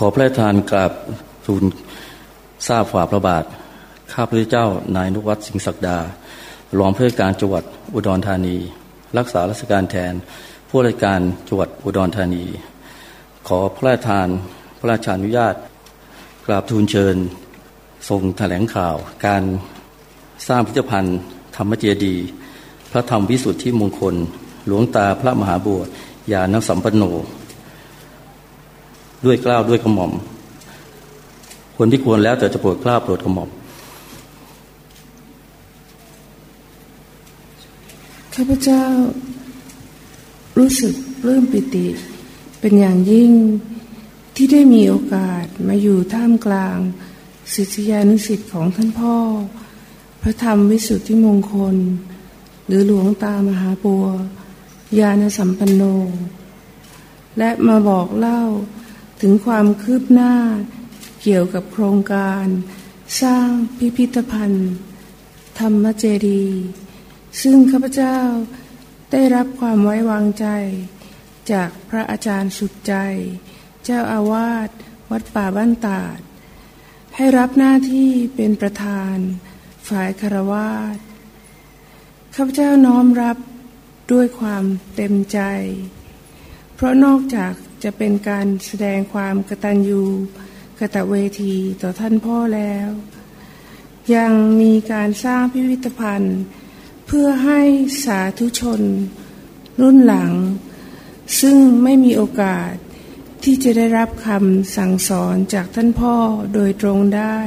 ขอพระทานกราบทูลทราบฝ่าพระบาท ข้าพระเจ้านายนุวัตสิงห์ศักดา รองผู้ว่าการจังหวัดอุดรธานี รักษาราชการแทน ผู้ราชการจังหวัดอุดรธานี ขอพระราชทานพระราชานุญาต กราบทูลเชิญ ทรงแถลงข่าว การสร้างพิพิธภัณฑ์ ธรรมเจดีย์พระธรรมวิสุทธิมงคล หลวงตาพระมหาบวชญาณสัมปันโน ด้วยกล้าวด้วยกระหม่อม คนที่ควรแล้วแต่จะโปรดกล้าวโปรดกระหม่อมข้าพเจ้ารู้สึกเริ่มปิติ เป็นอย่างยิ่งที่ได้มีโอกาสมาอยู่ท่ามกลางศิษยานุสิษย์ของท่านพ่อ พระธรรมวิสุทธิมงคล หรือหลวงตามหาบัวยานสัมปันโน และมาบอกเล่า ถึงความคืบหน้าเกี่ยวกับโครงการ สร้างพิพิธภัณฑ์ ธรรมเจดี ซึ่งข้าพเจ้าได้รับความไว้วางใจ จากพระอาจารย์สุดใจ เจ้าอาวาสวัดป่าบ้านตาด ให้รับหน้าที่เป็นประธาน ฝ่ายคารวาสข้าพเจ้าน้อมรับด้วยความเต็มใจ เพราะนอกจาก จะเป็นการแสดงความกตัญญูกตเวทีต่อท่านพ่อแล้ว ยังมีการสร้างพิพิธภัณฑ์ เพื่อให้สาธุชน รุ่นหลัง ซึ่งไม่มีโอกาสที่จะได้รับคำสั่งสอนจากท่านพ่อโดยตรงได้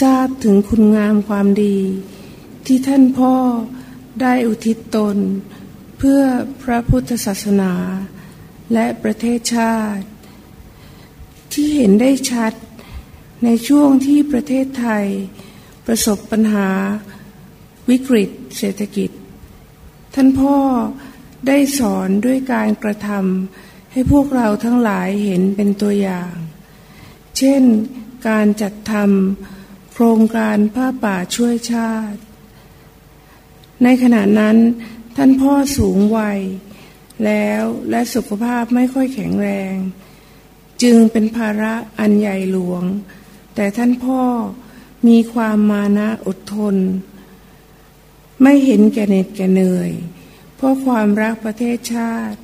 ทราบถึงคุณงามความดี ที่ท่านพ่อได้อุทิศตน เพื่อพระพุทธศาสนา และประเทศชาติ ที่เห็นได้ชัดในช่วงที่ประเทศไทย ประสบปัญหาวิกฤตเศรษฐกิจ ท่านพ่อได้สอนด้วยการกระทำให้พวกเราทั้งหลายเห็นเป็นตัวอย่าง เช่นการจัดทำโครงการผ้าป่าช่วยชาติ ในขณะนั้นท่านพ่อสูงวัย แล้วและสุขภาพไม่ค่อยแข็งแรง จึงเป็นภาระอันใหญ่หลวง แต่ท่านพ่อมีความมานะอดทน ไม่เห็นแก่เหน็ดแก่เหนื่อย เพราะความรักประเทศชาติ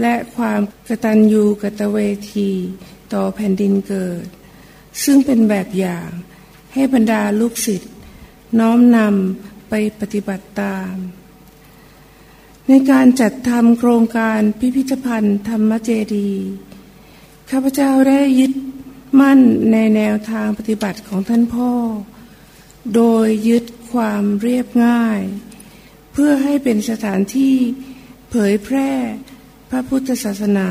และความกตัญญูกตเวทีต่อแผ่นดินเกิด ซึ่งเป็นแบบอย่างให้บรรดาลูกศิษย์น้อมนำไปปฏิบัติตาม ในการจัดทำโครงการพิพิธภัณฑ์ธรรมเจดีข้าพเจ้าได้ยึดมั่นในแนวทางปฏิบัติของท่านพ่อ โดยยึดความเรียบง่าย เพื่อให้เป็นสถานที่เผยแพร่พระพุทธศาสนา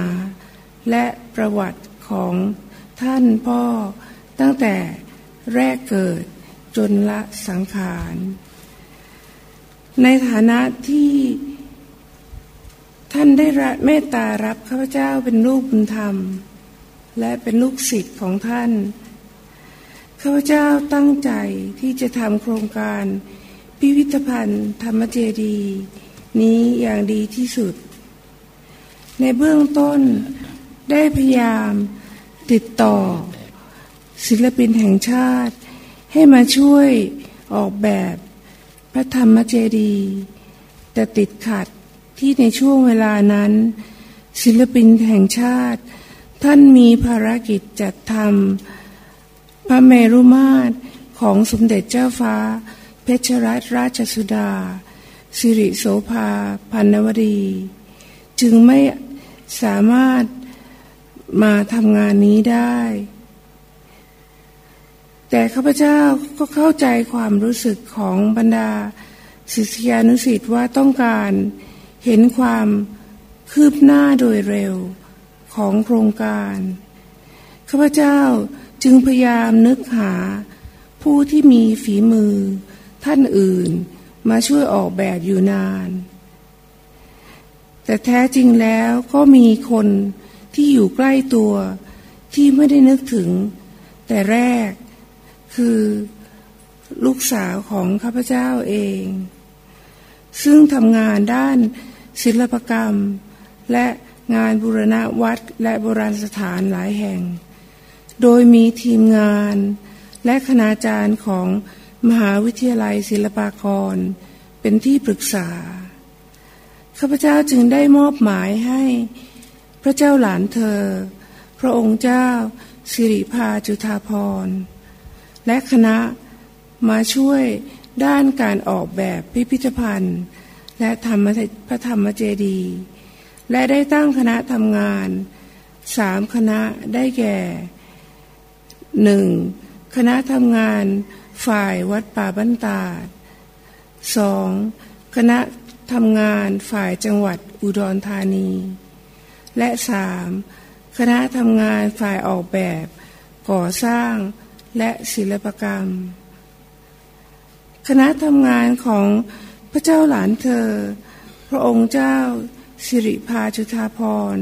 และประวัติของท่านพ่อตั้งแต่แรกเกิดจนละสังขาร ในฐานะที่ ท่านได้รับเมตตารับข้าพเจ้าเป็นลูกบุญธรรม และเป็นลูกศิษย์ของท่านข้าพเจ้าตั้งใจที่จะทำโครงการ พิพิธภัณฑ์ธรรมเจดี นี้อย่างดีที่สุด ในเบื้องต้นได้พยายามติดต่อ ศิลปินแห่งชาติ ให้มาช่วยออกแบบพระธรรมเจดี แต่ติดขัด ที่ในช่วงเวลานั้น ศิลปินแห่งชาติ ท่านมีภารกิจจัดทำพระเมรุมาตรของสมเด็จเจ้าฟ้า เพชรรัตนราชสุดา สิริโสภาพันนวดี จึงไม่สามารถมาทำงานนี้ได้ แต่ข้าพเจ้าก็เข้าใจความรู้สึกของบรรดาศิษยานุสิ์ว่าต้องการ เห็นความคืบหน้าโดยเร็วของโครงการ ข้าพเจ้าจึงพยายามนึกหาผู้ที่มีฝีมือ ท่านอื่นมาช่วยออกแบบอยู่นาน แต่แท้จริงแล้วก็มีคนที่อยู่ใกล้ตัวที่ไม่ได้นึกถึง แต่แรกคือลูกสาวของข้าพเจ้าเอง ซึ่งทำงานด้านศิลปกรรม และงานบูรณะวัดและโบราณสถานหลายแห่ง โดยมีทีมงาน และคณาจารย์ของมหาวิทยาลัยศิลปากร เป็นที่ปรึกษา ข้าพเจ้าจึงได้มอบหมายให้ พระเจ้าหลานเธอ พระองค์เจ้า สิริพาจุธาพร และคณะมาช่วย ด้านการออกแบบพิพิธภัณฑ์ และธรรมพระธรรมเจดีย์และได้ตั้งคณะทำงานสามคณะได้แก่หนึ่งคณะทำงานฝ่ายวัดป่าบ้านตาดสองคณะทำงานฝ่ายจังหวัดอุดรธานี และสามคณะทำงานฝ่ายออกแบบ ก่อสร้างและศิลปกรรม คณะทำงานของพระเจ้าหลานเธอ พระองค์เจ้าสิริพาจุธาพร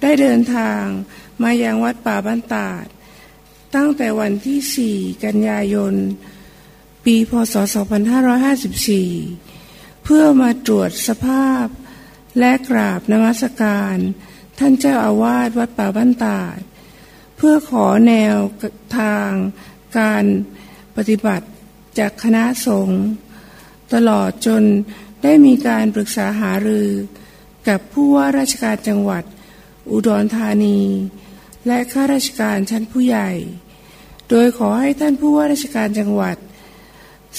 ได้เดินทางมายังวัดป่าบ้านตาด ตั้งแต่วันที่ 4 กันยายน ปีพศ 2554 เพื่อมาตรวจสภาพและกราบนมัสการ ท่านเจ้าอาวาสวัดป่าบ้านตาด เพื่อขอแนวทางการปฏิบัติ จากคณะสงฆ์ตลอดจนได้มีการปรึกษาหารือ กับผู้ว่าราชการจังหวัด อุดรธานี และข้าราชการชั้นผู้ใหญ่ โดยขอให้ท่านผู้ว่าราชการจังหวัด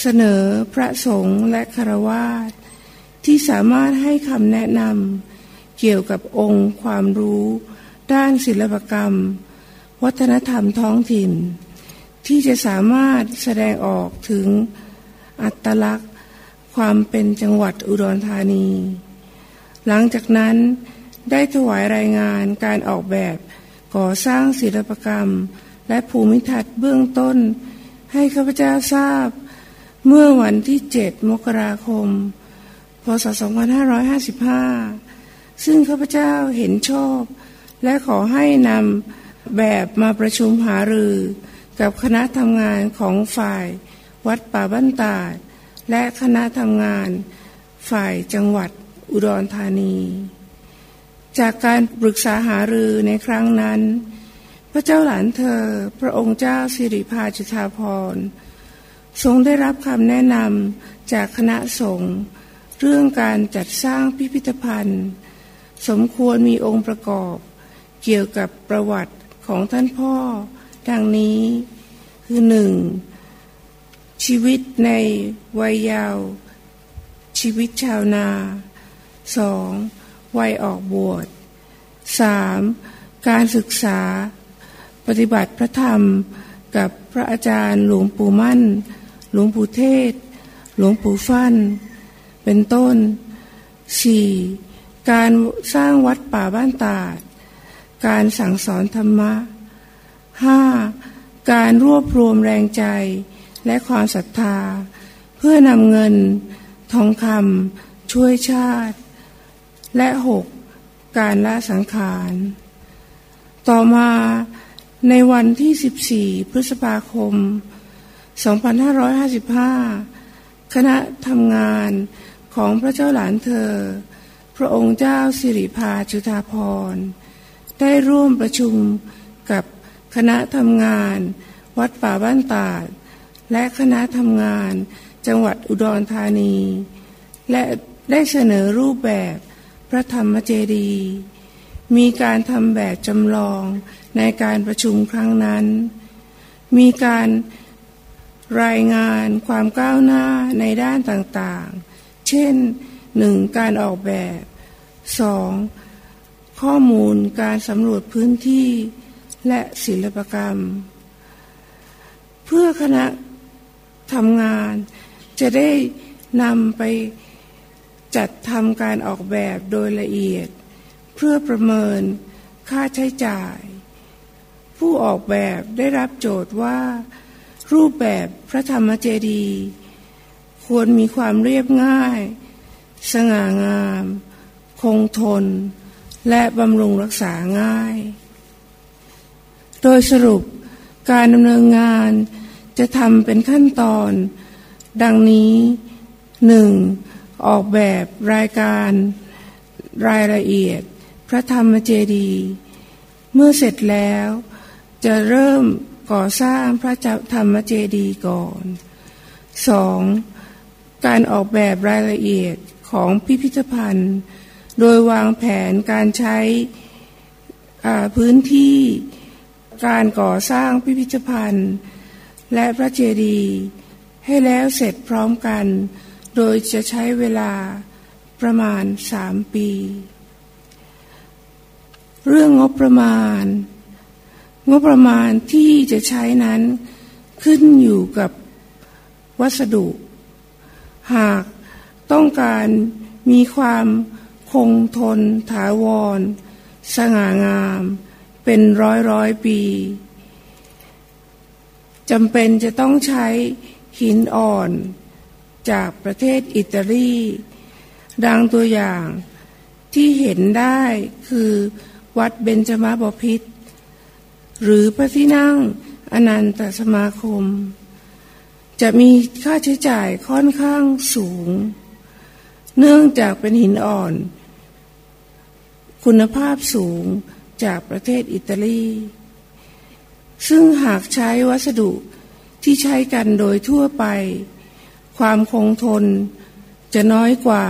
เสนอพระสงฆ์และคารวาสที่สามารถให้คำแนะนำเกี่ยวกับองค์ความรู้ ด้านศิลปกรรม วัฒนธรรมท้องถิ่น ที่จะสามารถแสดงออกถึงอัตลักษณ์ ความเป็นจังหวัดอุดรธานี หลังจากนั้นได้ถวายรายงานการออกแบบก่อสร้างศิลปกรรม และภูมิทัศน์เบื้องต้น ให้ข้าพเจ้าทราบ เมื่อวันที่ 7 มกราคม พศ 2555 ซึ่งข้าพเจ้าเห็นชอบ และขอให้นำแบบมาประชุมหารือ กับคณะทำงานของฝ่ายวัดป่าบ้านตาดและคณะทำงานฝ่ายจังหวัดอุดรธานี จากการปรึกษาหารือในครั้งนั้น พระเจ้าหลานเธอ พระองค์เจ้าสิริพาจุธาพรทรงได้รับคำแนะนำจากคณะสงฆ์เรื่องการจัดสร้างพิพิธภัณฑ์ สมควรมีองค์ประกอบ เกี่ยวกับประวัติของท่านพ่อ ดังนี้คือหนึ่งชีวิตในวัยยาว ชีวิตชาวนาสองวัยออกบวช 3. การศึกษา ปฏิบัติพระธรรมกับพระอาจารย์หลวงปู่มั่น หลวงปู่เทศ หลวงปู่ฟั่น เป็นต้น 4. การสร้างวัดป่าบ้านตาด การสั่งสอนธรรมะ 5. การรวบรวมแรงใจและความศรัทธา เพื่อนำเงิน ทองคำช่วยชาติ และหการละสังขาร ต่อมาในวันที่ 14 พฤษภาคม 2555 คณะทำงานของพระเจ้าหลานเธอ พระองค์เจ้าสิริพาจุธาพรได้ร่วมประชุม คณะทำงาน วัดป่าบ้านตาด และคณะทำงาน จังหวัดอุดรธานี และได้เสนอรูปแบบพระธรรมเจดี มีการทำแบบจำลองในการประชุมครั้งนั้น มีการรายงานความก้าวหน้าในด้านต่างๆ เช่นหนึ่งการออกแบบสองข้อมูลการสำรวจพื้นที่ และศิลปกรรม เพื่อคณะทำงานจะได้นำไปจัดทำการออกแบบโดยละเอียด เพื่อประเมินค่าใช้จ่าย ผู้ออกแบบได้รับโจทย์ว่า รูปแบบพระธรรมเจดีย์ควรมีความเรียบง่าย สง่างาม คงทน และบำรุงรักษาง่าย ดยสรุปการดำเนินงานจะทำเป็นขั้นตอน ดังนี้หนึ่งออกแบบรายการรายละเอียด พระธรรมเจดีย์เมื่อเสร็จแล้ว จะเริ่มก่อสร้างพระธรรมเจดีย์ก่อนสองการออกแบบรายละเอียดของพิพิธภัณฑ์ โดยวางแผนการใช้พื้นที่ การก่อสร้างพิพิธภัณฑ์ และพระเจดีย์ให้แล้วเสร็จพร้อมกัน โดยจะใช้เวลาประมาณสามปี เรื่องงบประมาณ งบประมาณที่จะใช้นั้นขึ้นอยู่กับวัสดุ หากต้องการมีความคงทนถาวร สง่างาม เป็นร้อยร้อยปีจำเป็นจะต้องใช้หินอ่อนจากประเทศอิตาลี ดังตัวอย่างที่เห็นได้คือวัดเบญจมาบพิษหรือพระที่นั่งอนันตสมาคม จะมีค่าใช้จ่ายค่อนข้างสูง เนื่องจากเป็นหินอ่อน คุณภาพสูง จากประเทศอิตาลี ซึ่งหากใช้วัสดุที่ใช้กันโดยทั่วไป ความคงทนจะน้อยกว่า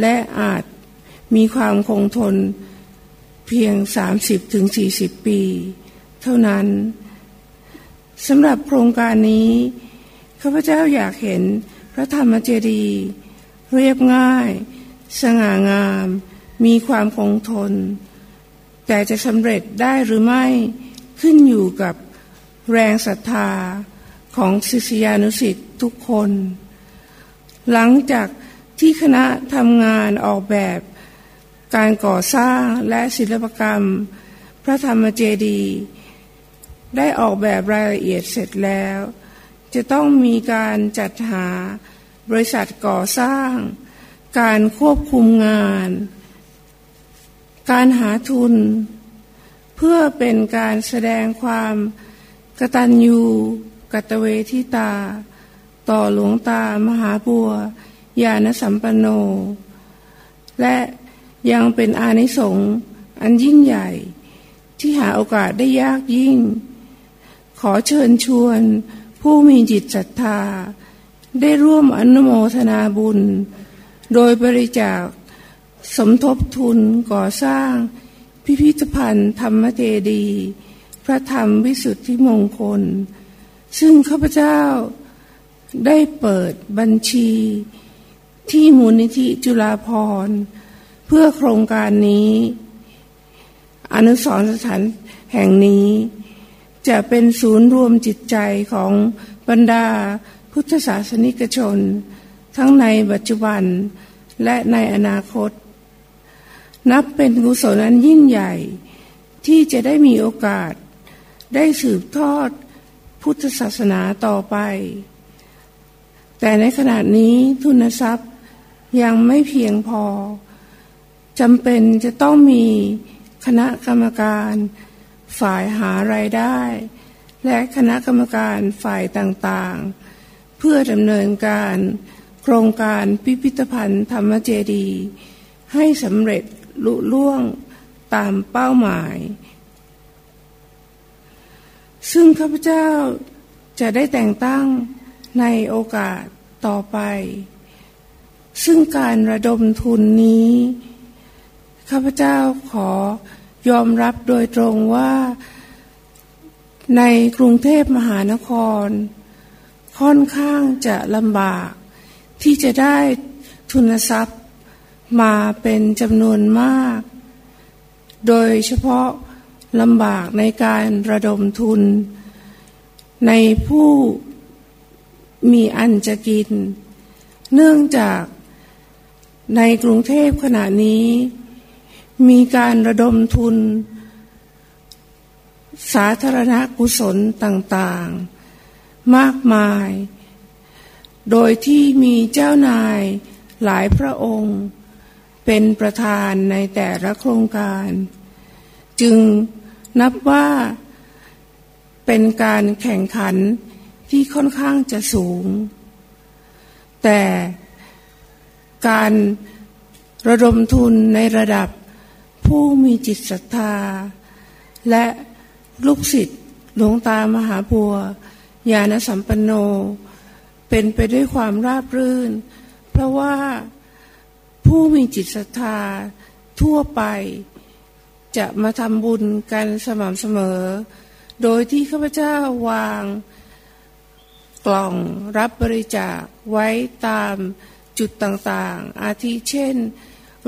และอาจมีความคงทนเพียง 30-40 ปี เท่านั้นสำหรับโครงการนี้ข้าพเจ้าอยากเห็นพระธรรมเจดีย์เรียบง่าย สง่างาม มีความคงทน แต่จะสำเร็จได้หรือไม่ขึ้นอยู่กับแรงศรัทธาของศิษยานุสิ์ทุกคน หลังจากที่คณะทำงานออกแบบการก่อสร้างและศิลปกรรม พระธรรมเจดีย์ได้ออกแบบรายละเอียดเสร็จแล้ว จะต้องมีการจัดหาบริษัทก่อสร้าง การควบคุมงาน การหาทุน เพื่อเป็นการแสดงความกตัญญูกตเวทิตา ต่อหลวงตามหาบัวยานสัมปันโน และยังเป็นอานิสงส์อันยิ่งใหญ่ที่หาโอกาสได้ยากยิ่ง ขอเชิญชวนผู้มีจิตศรัทธา ได้ร่วมอนุโมทนาบุญ โดยบริจาค สมทบทุนก่อสร้าง พิพิธภัณฑ์ธรรมเจดี พระธรรมวิสุทธิมงคล ซึ่งข้าพเจ้าได้เปิดบัญชี ที่มูลนิธิจุฬาภร์เพื่อโครงการนี้ อนุสรสถานแห่งนี้ จะเป็นศูนย์รวมจิตใจของบรรดาพุทธศาสนิกชน ทั้งในปัจจุบันและในอนาคต นับเป็นกุศลอันยิ่งใหญ่ที่จะได้มีโอกาส ได้สืบทอดพุทธศาสนาต่อไป แต่ในขณะนี้ทุนทรัพย์ยังไม่เพียงพอจำเป็นจะต้องมีคณะกรรมการฝ่ายหารายได้ และคณะกรรมการฝ่ายต่างๆ เพื่อดำเนินการโครงการพิพิธภัณฑ์ธรรมเจดี ให้สำเร็จ ลุล่วงตามเป้าหมาย ซึ่งข้าพเจ้าจะได้แต่งตั้งในโอกาสต่อไป ซึ่งการระดมทุนนี้ ข้าพเจ้าขอยอมรับโดยตรงว่า ในกรุงเทพมหานคร ค่อนข้างจะลำบากที่จะได้ทุนทรัพย์ มาเป็นจำนวนมาก โดยเฉพาะลำบากในการระดมทุน ในผู้มีอันจะกิน เนื่องจากในกรุงเทพขณะนี้ มีการระดมทุน สาธารณกุศลต่างๆ มากมาย โดยที่มีเจ้านายหลายพระองค์ เป็นประธานในแต่ละโครงการ จึงนับว่าเป็นการแข่งขันที่ค่อนข้างจะสูง แต่การระดมทุนในระดับผู้มีจิตศรัทธา และลูกศิษย์หลวงตามหาบัว ญาณสัมปันโน เป็นไปด้วยความราบรื่น เพราะว่า ผู้มีจิตศรัทธาทั่วไปจะมาทำบุญกันสม่ำเสมอ โดยที่ข้าพเจ้าวางกล่องรับบริจาคไว้ตามจุดต่างๆ อาทิเช่น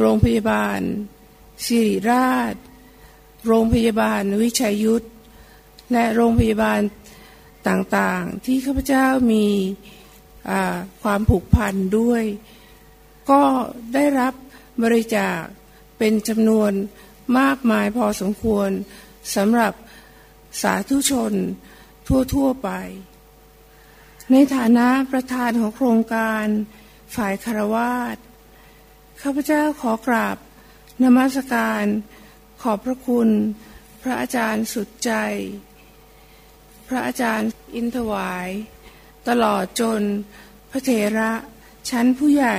โรงพยาบาลสิริราช โรงพยาบาลวิชัยยุทธและโรงพยาบาลต่างๆ ที่ข้าพเจ้ามีความผูกพันด้วย ก็ได้รับบริจาคเป็นจำนวนมากมายพอสมควรสำหรับสาธุชนทั่ว ๆ ไป ในฐานะประธานของโครงการฝ่ายคารวาสข้าพเจ้าขอกราบนมัสการขอบพระคุณ พระอาจารย์สุดใจ พระอาจารย์อินทวาย ตลอดจนพระเถระชั้นผู้ใหญ่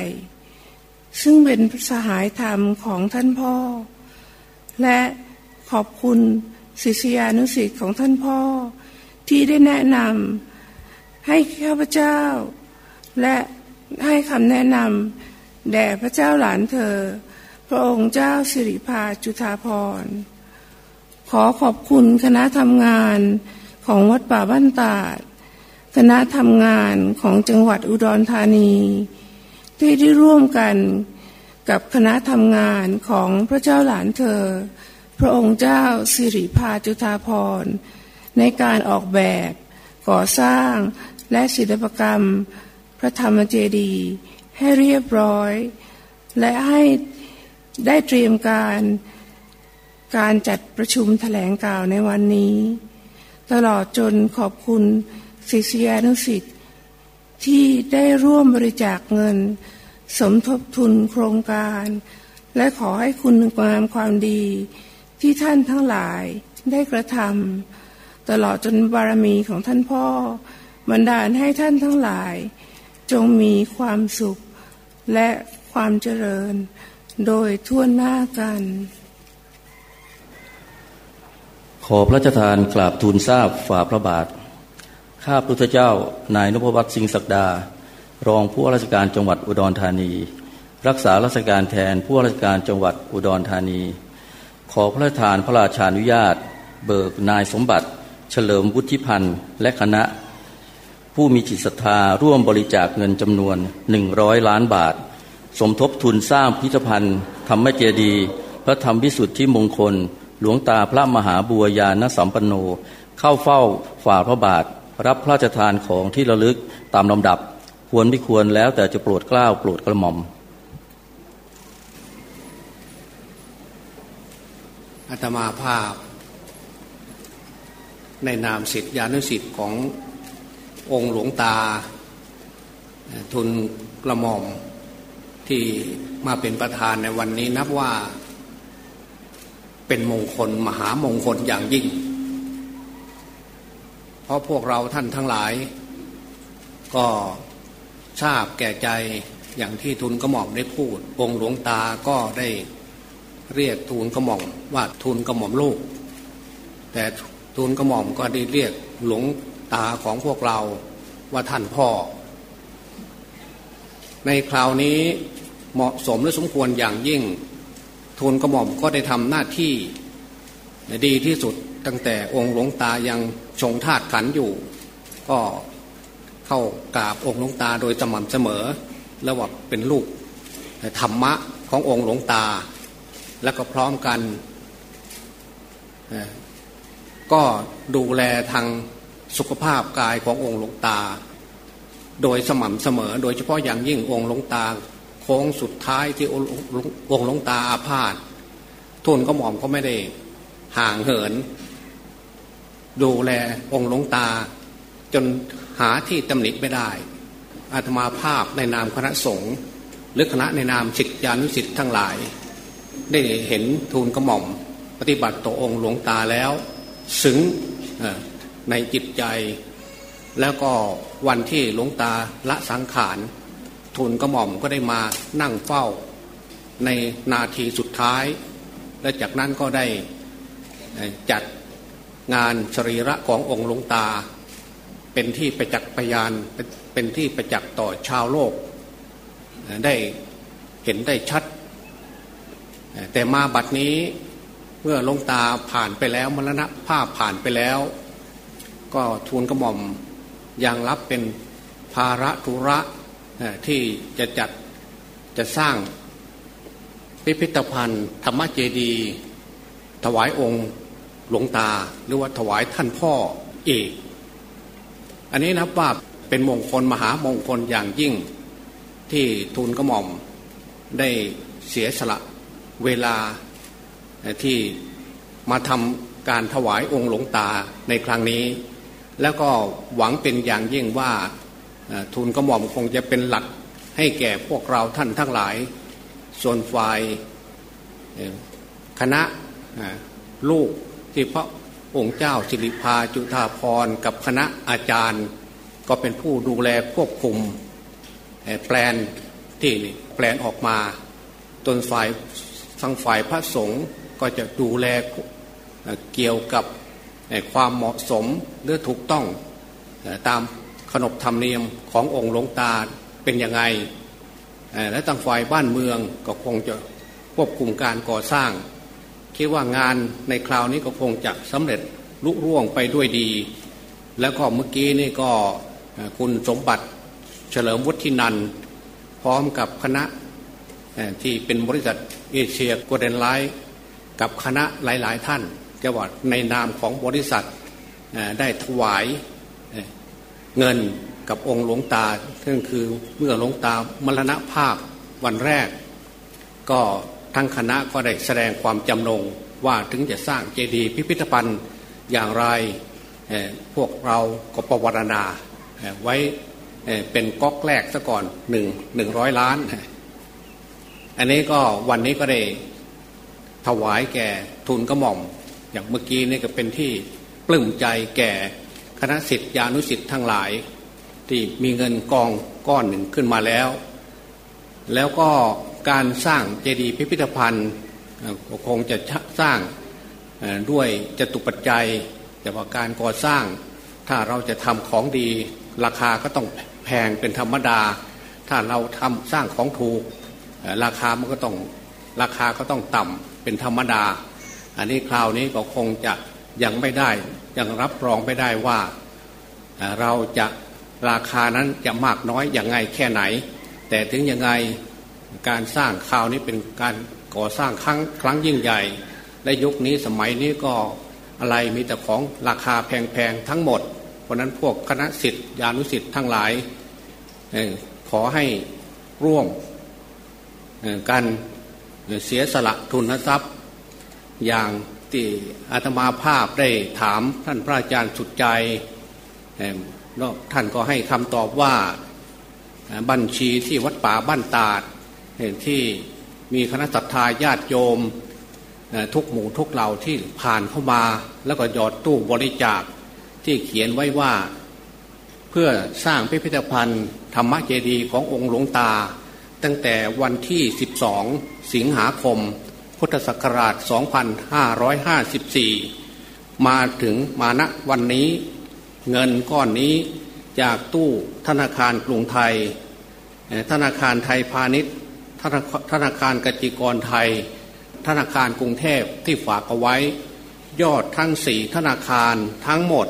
ซึ่งเป็นสหายธรรมของท่านพ่อ และขอบคุณศิษยานุสิ์ของท่านพ่อ ที่ได้แนะนำให้ข้าพเจ้า และให้คำแนะนำแด่พระเจ้าหลานเธอ พระองค์เจ้าสิริพาจุธาพรขอขอบคุณคณะทำงานของวัดป่าบ้านตาดคณะทำงานของจังหวัดอุดรธานี ที่ได้ร่วมกันกับคณะทำงานของพระเจ้าหลานเธอ พระองค์เจ้าสิริพาจุธาพรในการออกแบบก่อสร้างและศิลปกรรมพระธรรมเจดีย์ให้เรียบร้อย และให้ได้เตรียมการการจัดประชุมแถลงข่าวในวันนี้ ตลอดจนขอบคุณศิษยานุสิทธิ์ ที่ได้ร่วมบริจาคเงิน สมทบทุนโครงการ และขอให้คุณงามความดีที่ท่านทั้งหลายได้กระทำตลอดจนบารมีของท่านพ่อบันดาลให้ท่านทั้งหลาย จงมีความสุขและความเจริญ โดยทั่วหน้ากัน ขอพระราชทานกราบทูลทราบฝ่าพระบาท ข้าพุทธเจ้า นายนพวัตรสิงศักดา รองผู้ว่าราชการจังหวัดอุดรธานี รักษาราชการแทนผู้ว่าราชการจังหวัดอุดรธานี ขอพระราชทานพระราชานุญาต เบิกนายสมบัติ เฉลิมวุฒิพันธ์และคณะ ผู้มีจิตศรัทธาร่วมบริจาคเงินจำนวนหนึ่งร้อยล้านบาท สมทบทุนสร้างพิพิธภัณฑ์ธรรมเจดี พระธรรมวิสุทธิมงคล หลวงตาพระมหาบัวยานสัมปันโน เข้าเฝ้าฝ่าพระบาท รับพระราชทานของที่ระลึกตามลำดับ ควรไม่ควรแล้วแต่จะโปรดเกล้าโปรดกระหม่อม อาตมาภาพ ในนามสิทธิานุสิทธิ์ขององค์หลวงตา ทุนกระหม่อมที่มาเป็นประธานในวันนี้นับว่า เป็นมงคลมหามงคลอย่างยิ่ง เพราะพวกเราท่านทั้งหลาย ก็ทราบแก่ใจอย่างที่ทุนกระหม่อมได้พูด องค์หลวงตาก็ได้เรียกทูลกระหม่อมว่าทูลกระหม่อมลูก แต่ทูลกระหม่อมก็ได้เรียกหลวงตาของพวกเราว่าท่านพ่อ ในคราวนี้เหมาะสมและสมควรอย่างยิ่งทูลกระหม่อมก็ได้ทำหน้าที่ดีที่สุด ตั้งแต่องค์หลวงตายังทรงธาตุขันอยู่ ก็เข้ากราบองค์หลวงตาโดยสม่ำเสมอ แล้วว่าเป็นลูกธรรมะขององค์หลวงตา แล้วก็พร้อมกัน ก็ดูแลทางสุขภาพกายขององค์หลวงตา โดยสม่ำเสมอ โดยเฉพาะอย่างยิ่งองค์หลวงตาโค้งสุดท้ายที่องค์หลวงตาอาพาธทุนก็หม่อมก็ไม่ได้ห่างเหิน ดูแลองค์หลวงตา จนหาที่ตำหนิไม่ได้ อาตมาภาพในนามคณะสงฆ์หรือคณะในนามศิษยานุสิทธิ์ทั้งหลาย ได้เห็นทูลกระหม่อม ปฏิบัติต่อองค์หลวงตาแล้วซึ้งในจิตใจ แล้วก็วันที่หลวงตาละสังขารทูลกระหม่อมก็ได้มานั่งเฝ้า ในนาทีสุดท้าย และจากนั้นก็ได้จัด งานสรีระขององค์หลวงตา เป็นที่ประจักษ์พยานเป็นที่ประจักษ์ต่อชาวโลก ได้เห็นได้ชัด แต่มาบัดนี้เมื่อหลวงตาผ่านไปแล้วมรณะภาพผ่านไปแล้ว ก็ทูลกระหม่อมยังรับเป็นภาระธุระที่จะจัดจะสร้างพิพิธภัณฑ์ธรรมเจดี ถวายองค์ หลวงตาหรือว่าถวายท่านพ่อเอกอันนี้นับว่าเป็นมงคลมหามงคลอย่างยิ่งที่ทูลกระหม่อมได้เสียสละเวลาที่มาทำการถวายองค์หลวงตาในครั้งนี้ แล้วก็หวังเป็นอย่างยิ่งว่าทูลกระหม่อมคงจะเป็นหลักให้แก่พวกเราท่านทั้งหลาย ส่วนฝ่ายคณะลูก ที่พระองค์เจ้าสิริพาจุธาพรกับคณะอาจารย์ ก็เป็นผู้ดูแลควบคุมแปลนที่แปลนออกมาตนฝ่ายทางฝ่ายพระสงฆ์ก็จะดูแลเกี่ยวกับความเหมาะสมหรือถูกต้องตามขนบธรรมเนียมขององค์หลวงตาเป็นยังไงและทางฝ่ายบ้านเมืองก็คงจะควบคุมการก่อสร้าง คิดว่างานในคราวนี้ก็คงจะสำเร็จลุร่วงไปด้วยดี แล้วก็เมื่อกี้นี่ก็คุณสมบัติเฉลิมวุฒินันพร้อมกับคณะที่เป็นบริษัทเอเชียโกลเด้นไลท์กับคณะหลาย ๆ ท่านจะว่าในนามของบริษัทได้ถวายเงินกับองค์หลวงตาซึ่งคือเมื่อหลวงตามรณภาพวันแรก ก็ ทั้งคณะก็ได้แสดงความจำนงว่าถึงจะสร้างเจดีย์พิพิธภัณฑ์อย่างไรพวกเราก็ประวรณาไว้เป็นก๊อกแรกซะก่อนหนึ่งหนึ่งร้อยล้าน อันนี้ก็วันนี้ก็ได้ถวายแก่ทุนกระหม่อม อย่างเมื่อกี้นี่ก็เป็นที่ปลื้มใจแก่คณะสิทธิานุสิทธิ์ทั้งหลาย ที่มีเงินกองก้อนหนึ่งขึ้นมาแล้ว แล้วก็ การสร้างเจดีย์พิพิธภัณฑ์คงจะสร้างด้วยจตุปัจจัย แต่ว่าการก่อสร้าง ถ้าเราจะทำของดี ราคาก็ต้องแพงเป็นธรรมดา ถ้าเราทำสร้างของถูก ราคามันก็ต้องราคาก็ต้องต่ำเป็นธรรมดา อันนี้คราวนี้ก็คงจะยังไม่ได้ยังรับรองไม่ได้ว่าเราจะราคานั้นจะมากน้อยอย่างไงแค่ไหน แต่ถึงยังไง การสร้างคราวนี้เป็นการก่อสร้างครั้งครั้งยิ่งใหญ่ และยุคนี้สมัยนี้ก็อะไรมีแต่ของราคาแพงๆทั้งหมด เพราะนั้นพวกคณะสิทธิานุสิทธิ์ทั้งหลายขอให้ร่วมกันเสียสละทุนทรัพย์ อย่างที่อาตมาภาพได้ถามท่านพระอาจารย์สุดใจท่านก็ให้คำตอบว่าบัญชีที่วัดป่าบ้านตาด ที่มีคณะสัตยาญาติโยมทุกหมู่ทุกเหล่าที่ผ่านเข้ามา แล้วก็ยอดตู้บริจาคที่เขียนไว้ว่าเพื่อสร้างพิพิธภัณฑ์ธรรมเจดีย์ขององค์หลวงตา ตั้งแต่วันที่ 12 สิงหาคม พุทธศักราช 2554 มาถึงมาณวันนี้ เงินก้อนนี้จากตู้ธนาคารกรุงไทย ธนาคารไทยพาณิชย์ ธนาคารกจิกรไทย ธนาคารกรุงเทพที่ฝากเอาไว้ ยอดทั้งสี่ธนาคารทั้งหมด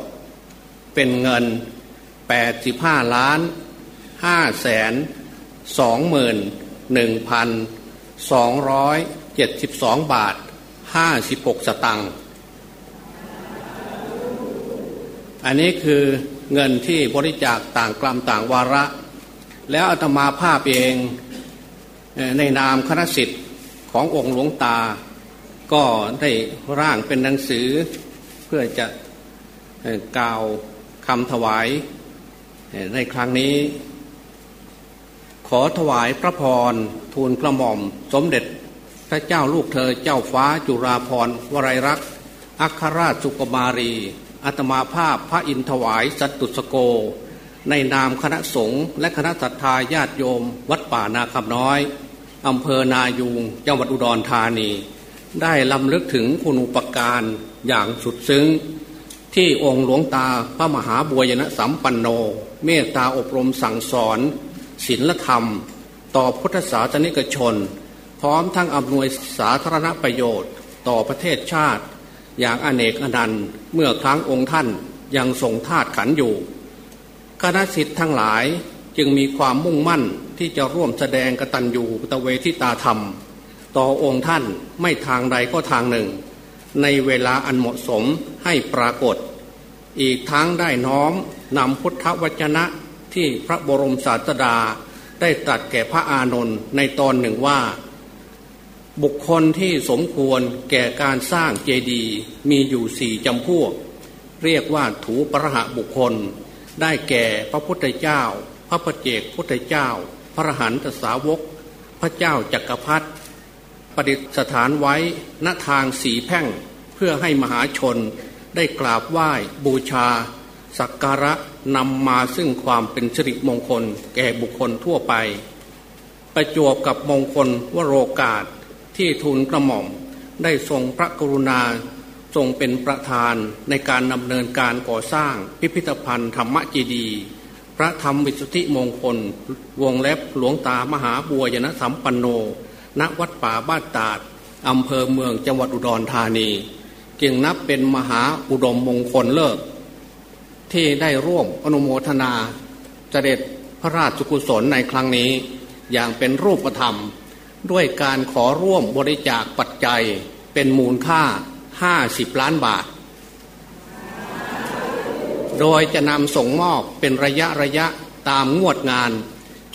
เป็นเงิน 85 ล้าน 5 แสน 2 หมื่น1,272 บาท 56 สตังค์อันนี้คือเงินที่บริจาคต่างกลัมต่างวาระ แล้วอาตมาภาพเอง ในนามคณะสิทธิ์ขององค์หลวงตา ก็ได้ร่างเป็นหนังสือ เพื่อจะกล่าวคำถวาย ในครั้งนี้ ขอถวายพระพรทูลกระหม่อม สมเด็จพระเจ้าลูกเธอเจ้าฟ้าจุฬาภรวรัยรักษ์อัครราชสุกมารี อัตมาภาพพระอินถวายสัตตุสโก ในนามคณะสงฆ์และคณะศรัทธาญาติโยม วัดป่านาคำน้อยอำเภอนายูงจังหวัดอุดรธานี ได้ลำลึกถึงคุณอุปการอย่างสุดซึ้ง ที่องค์หลวงตาพระมหาบุญยนสัมปันโน เมตตาอบรมสั่งสอนศีลธรรม ต่อพุทธศาสนิกชน พร้อมทั้งอำนวยสาธารณประโยชน์ ต่อประเทศชาติ อย่างอเนกอนันต์เมื่อครั้งองค์ท่านยังทรงทาตขันอยู่ คณะสิทธิ์ทั้งหลายจึงมีความมุ่งมั่นที่จะร่วมแสดงกตัญญูกตเวทิตาธรรม ต่อองค์ท่านไม่ทางใดก็ทางหนึ่ง ในเวลาอันเหมาะสมให้ปรากฏ อีกทั้งได้น้อมนำพุทธวจนะที่พระบรมศาสดาได้ตรัสแก่พระอานนท์ในตอนหนึ่งว่า บุคคลที่สมควรแก่การสร้างเจดีย์มีอยู่สี่จำพวก เรียกว่าถูประหะบุคคล ได้แก่พระพุทธเจ้า พระปเจกพุทธเจ้า พระหันตสาวก พระเจ้าจักรพรรดิประดิษฐานไว้ณทางสีแพ่งเพื่อให้มหาชนได้กราบไหว้บูชา สักการะนำมาซึ่งความเป็นสิริมงคล แก่บุคคลทั่วไป ประจวบกับมงคลวโรกาสที่ทูลกระหม่อมได้ทรงพระกรุณา ทรงเป็นประธานในการดำเนินการก่อสร้างพิพิธภัณฑ์ธรรมจีดีพระธรรมวิสุทธิมงคล วงเล็บหลวงตามหาบัวยนสัมปันโน ณวัดป่าบ้านตาดอำเภอเมืองจังหวัดอุดรธานีจึงนับเป็นมหาอุดมมงคลเลิก ที่ได้ร่วมอนุโมทนาเสด็จพระราชกุศลในครั้งนี้ อย่างเป็นรูปธรรม ด้วยการขอร่วมบริจาคปัจจัยเป็นมูลค่า 50ล้านบาท โดยจะนำส่งมอบเป็นระยะระยะตามงวดงาน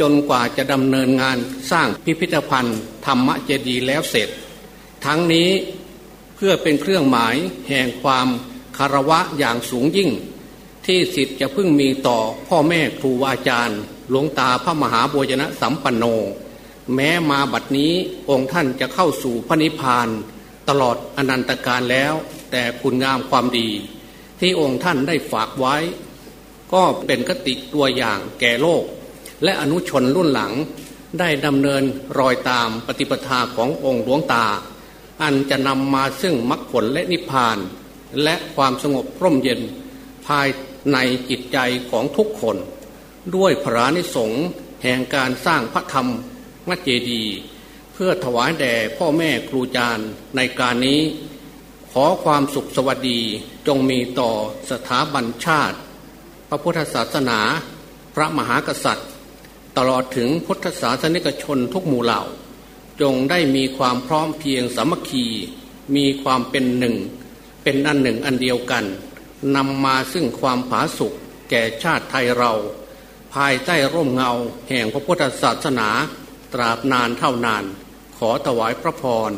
จนกว่าจะดำเนินงานสร้างพิพิธภัณฑ์ ธรรมเจดีย์แล้วเสร็จ ทั้งนี้เพื่อเป็นเครื่องหมายแห่งความคารวะอย่างสูงยิ่ง ที่สิทธิ์จะพึ่งมีต่อพ่อแม่ครูอาจารย์หลวงตาพระมหาบุญนะสัมปันโน แม้มาบัดนี้องค์ท่านจะเข้าสู่พระนิพพาน ตลอดอนันตการแล้ว แต่คุณงามความดี ที่องค์ท่านได้ฝากไว้ ก็เป็นกติตัวอย่างแก่โลก และอนุชนรุ่นหลังได้ดำเนินรอยตามปฏิปทาขององค์หลวงตา อันจะนำมาซึ่งมรรคผลและนิพพาน และความสงบร่มเย็น ภายในจิตใจของทุกคน ด้วยพระนิสงฆ์แห่งการสร้างพระธรรมมัจเจดีย์ พื่อถวายแด่พ่อแม่ครูอาจารย์ในการนี้ ขอความสุขสวัสดีจงมีต่อสถาบันชาติ พระพุทธศาสนา พระมหากษัตริย์ ตลอดถึงพุทธศาสนิกชนทุกหมู่เหล่า จงได้มีความพร้อมเพียงสามัคคี มีความเป็นหนึ่ง เป็นอันหนึ่งอันเดียวกันนำมาซึ่งความผาสุกแก่ชาติไทยเรา ภายใต้ร่มเงาแห่งพระพุทธศาสนา ตราบนานเท่านาน ขอถวายพระพร